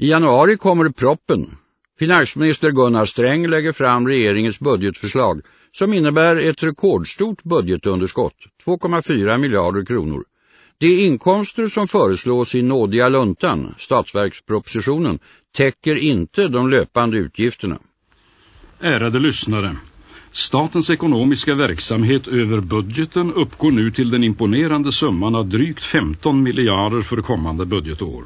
I januari kommer proppen. Finansminister Gunnar Sträng lägger fram regeringens budgetförslag som innebär ett rekordstort budgetunderskott, 2,4 miljarder kronor. De inkomster som föreslås i nådiga luntan, statsverkspropositionen, täcker inte de löpande utgifterna. Ärade lyssnare, statens ekonomiska verksamhet över budgeten uppgår nu till den imponerande summan av drygt 15 miljarder för kommande budgetår.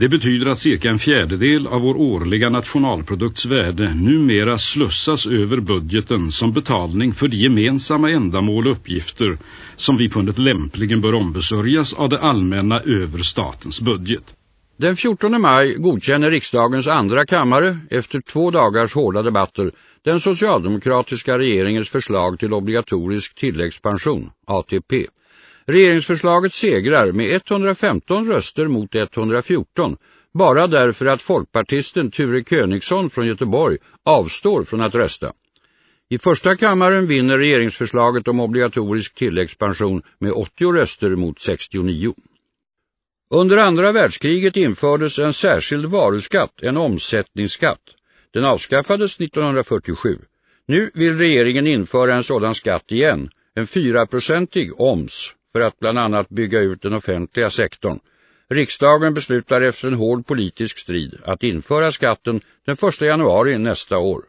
Det betyder att cirka en fjärdedel av vår årliga nationalprodukts värde numera slussas över budgeten som betalning för de gemensamma ändamål och uppgifter som vi funnit lämpligen bör ombesörjas av det allmänna över statens budget. Den 14 maj godkänner riksdagens andra kammare, efter två dagars hårda debatter, den socialdemokratiska regeringens förslag till obligatorisk tilläggspension, ATP. Regeringsförslaget segrar med 115 röster mot 114, bara därför att folkpartisten Ture Königsson från Göteborg avstår från att rösta. I första kammaren vinner regeringsförslaget om obligatorisk tilläggspension med 80 röster mot 69. Under andra världskriget infördes en särskild varuskatt, en omsättningsskatt. Den avskaffades 1947. Nu vill regeringen införa en sådan skatt igen, en 4-procentig oms för att bland annat bygga ut den offentliga sektorn. Riksdagen beslutar efter en hård politisk strid att införa skatten den 1 januari nästa år.